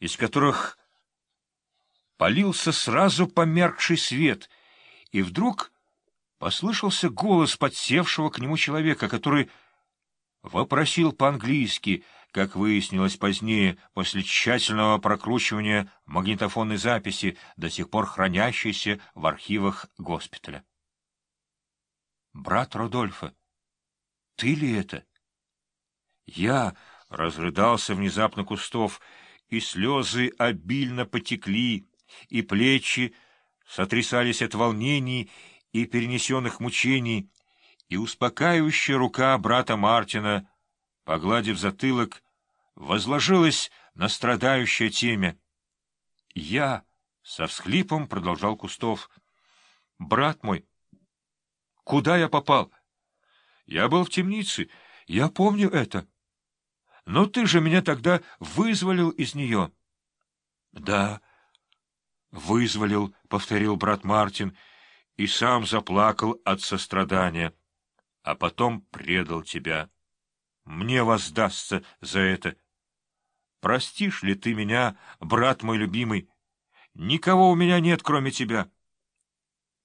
из которых полился сразу померкший свет, и вдруг послышался голос подсевшего к нему человека, который вопросил по-английски, как выяснилось позднее, после тщательного прокручивания магнитофонной записи, до сих пор хранящейся в архивах госпиталя. — Брат Родольфа, ты ли это? Я разрыдался внезапно Кустов, и слезы обильно потекли, и плечи сотрясались от волнений и перенесенных мучений, и успокаивающая рука брата Мартина, погладив затылок, возложилась на страдающее темя. Я со всхлипом продолжал Кустов. — Брат мой, куда я попал? Я был в темнице, я помню это. Но ты же меня тогда вызволил из нее. — Да, — вызволил, — повторил брат Мартин, и сам заплакал от сострадания, а потом предал тебя. Мне воздастся за это. Простишь ли ты меня, брат мой любимый? Никого у меня нет, кроме тебя.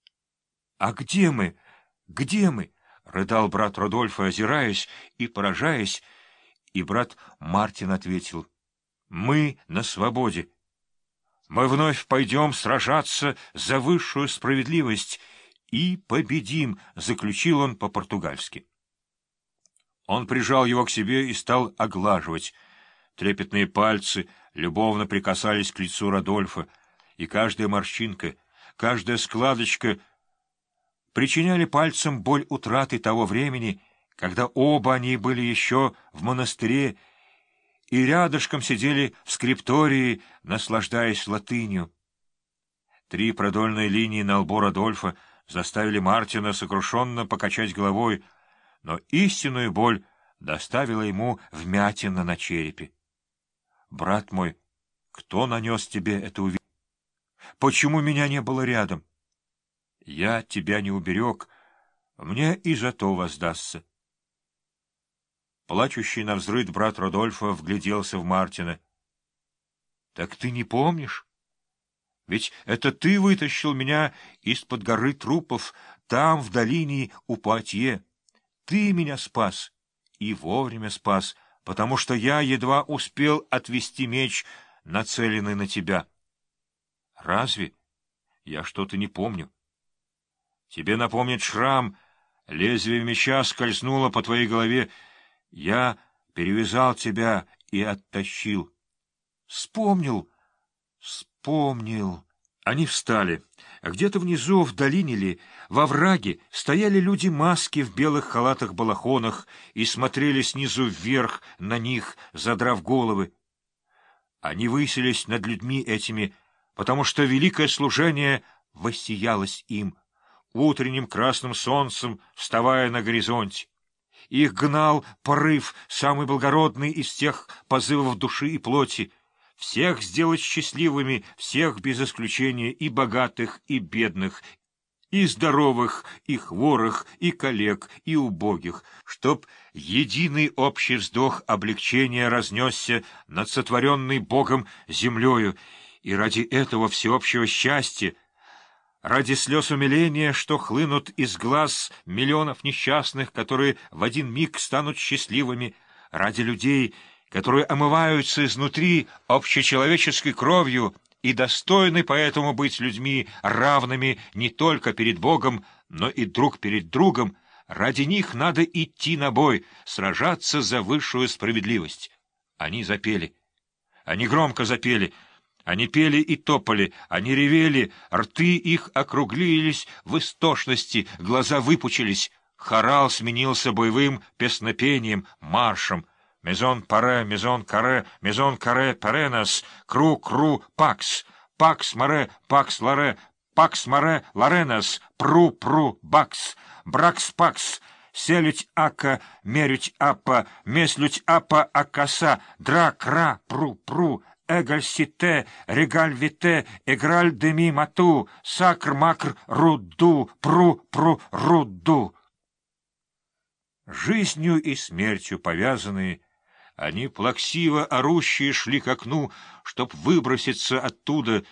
— А где мы? Где мы? — рыдал брат Родольфа, озираясь и поражаясь, и брат Мартин ответил. — Мы на свободе. — мы вновь пойдем сражаться за высшую справедливость и победим, — заключил он по-португальски. Он прижал его к себе и стал оглаживать. Трепетные пальцы любовно прикасались к лицу Радольфа, и каждая морщинка, каждая складочка причиняли пальцам боль утраты того времени, когда оба они были еще в монастыре, и рядышком сидели в скриптории, наслаждаясь латынью. Три продольные линии на лбу Радольфа заставили Мартина сокрушенно покачать головой, но истинную боль доставила ему вмятина на черепе. — Брат мой, кто нанес тебе это увидеть? Почему меня не было рядом? Я тебя не уберег, мне и за то воздастся. Плачущий на взрыд брат Родольфа вгляделся в Мартина. — Так ты не помнишь? Ведь это ты вытащил меня из-под горы трупов, там, в долине у Пуатье. Ты меня спас, и вовремя спас, потому что я едва успел отвести меч, нацеленный на тебя. Разве? Я что-то не помню. Тебе напомнит шрам, лезвие меча скользнуло по твоей голове, я перевязал тебя и оттащил. Вспомнил, вспомнил. Они встали. Где-то внизу, в долине ли, во враге, стояли люди-маски в белых халатах-балахонах и смотрели снизу вверх на них, задрав головы. Они выселись над людьми этими, потому что великое служение воссиялось им, утренним красным солнцем, вставая на горизонте. Их гнал порыв, самый благородный из всех позывов души и плоти, всех сделать счастливыми, всех без исключения, и богатых, и бедных, и здоровых, и хворых, и коллег, и убогих, чтоб единый общий вздох облегчения разнесся над сотворенной Богом землею, и ради этого всеобщего счастья ради слез умиления, что хлынут из глаз миллионов несчастных, которые в один миг станут счастливыми, ради людей, которые омываются изнутри общечеловеческой кровью и достойны поэтому быть людьми равными не только перед Богом, но и друг перед другом, ради них надо идти на бой, сражаться за высшую справедливость. Они запели. Они громко запели — они пели и топали, они ревели, рты их округлились в истошности, глаза выпучились. Хорал сменился боевым песнопением, маршем. «Мезон паре, мезон каре, мезон каре паренас, кру, кру, пакс, пакс маре, пакс ларе, пакс маре, ларенас, пру, пру, бакс, бракс, пакс». Селють ака, мерють апа, меслють апа акаса, дра, кра, пру, пру, эгаль-сите, регаль-вите, эграль-деми мату, сакр-макр, руду, пру-пру, руду. Жизнью и смертью повязанные, Они плаксиво орущие шли к окну, чтоб выброситься оттуда